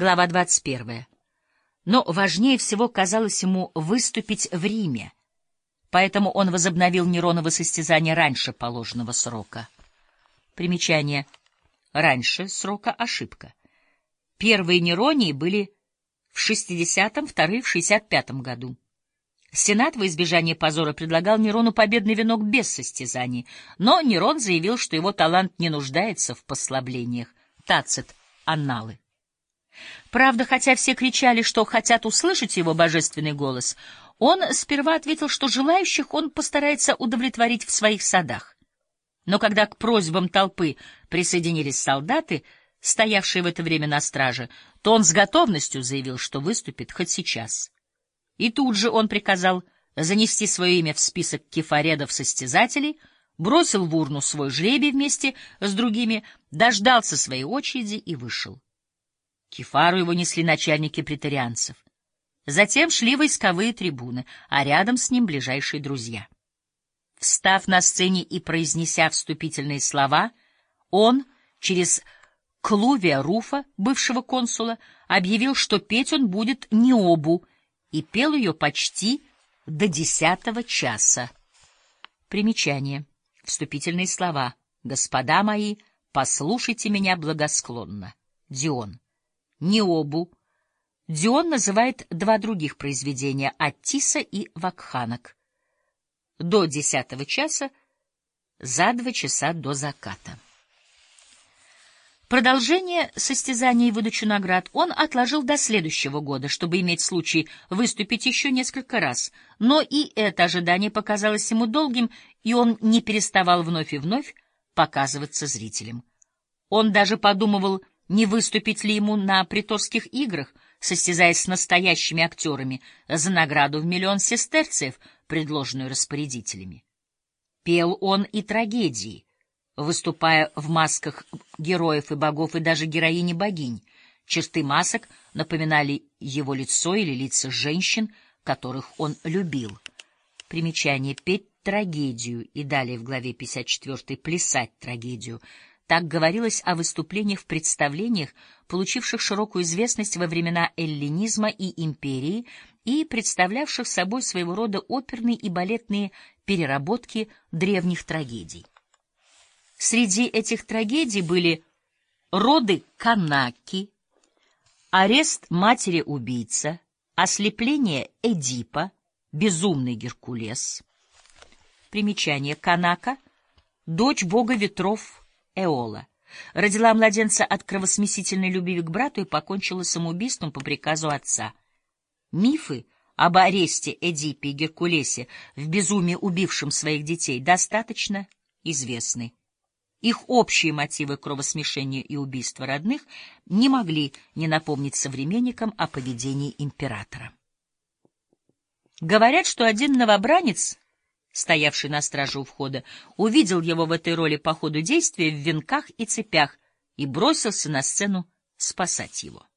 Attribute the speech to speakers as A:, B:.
A: Глава 21. Но важнее всего казалось ему выступить в Риме, поэтому он возобновил Нероново состязание раньше положенного срока. Примечание. Раньше срока ошибка. Первые Неронии были в 60-м, вторые — в 65-м году. Сенат во избежание позора предлагал Нерону победный венок без состязаний, но Нерон заявил, что его талант не нуждается в послаблениях. Тацит, Анналы. Правда, хотя все кричали, что хотят услышать его божественный голос, он сперва ответил, что желающих он постарается удовлетворить в своих садах. Но когда к просьбам толпы присоединились солдаты, стоявшие в это время на страже, то он с готовностью заявил, что выступит хоть сейчас. И тут же он приказал занести свое имя в список кефаредов-состязателей, бросил в урну свой жребий вместе с другими, дождался своей очереди и вышел. Кефару его несли начальники претарианцев. Затем шли войсковые трибуны, а рядом с ним ближайшие друзья. Встав на сцене и произнеся вступительные слова, он через Клувия Руфа, бывшего консула, объявил, что петь он будет не обу, и пел ее почти до десятого часа. Примечание. Вступительные слова. «Господа мои, послушайте меня благосклонно». Дион. Необу. Дион называет два других произведения Аттиса и Вакханок. До десятого часа, за два часа до заката. Продолжение состязаний и выдачу наград он отложил до следующего года, чтобы иметь случай выступить еще несколько раз. Но и это ожидание показалось ему долгим, и он не переставал вновь и вновь показываться зрителям. Он даже подумывал не выступить ли ему на приторских играх, состязаясь с настоящими актерами за награду в миллион сестерцев, предложенную распорядителями. Пел он и трагедии, выступая в масках героев и богов и даже героини-богинь. Черты масок напоминали его лицо или лица женщин, которых он любил. Примечание «петь трагедию» и далее в главе 54 «плясать трагедию» Так говорилось о выступлениях в представлениях, получивших широкую известность во времена эллинизма и империи и представлявших собой своего рода оперные и балетные переработки древних трагедий. Среди этих трагедий были роды Канаки, арест матери-убийца, ослепление Эдипа, безумный Геркулес. Примечание Канака — дочь бога ветров Эола. Родила младенца от кровосмесительной любви к брату и покончила самоубийством по приказу отца. Мифы об аресте Эдипе и Геркулесе в безумии убившем своих детей достаточно известны. Их общие мотивы кровосмешения и убийства родных не могли не напомнить современникам о поведении императора. Говорят, что один новобранец стоявший на страже у входа, увидел его в этой роли по ходу действия в венках и цепях и бросился на сцену спасать его.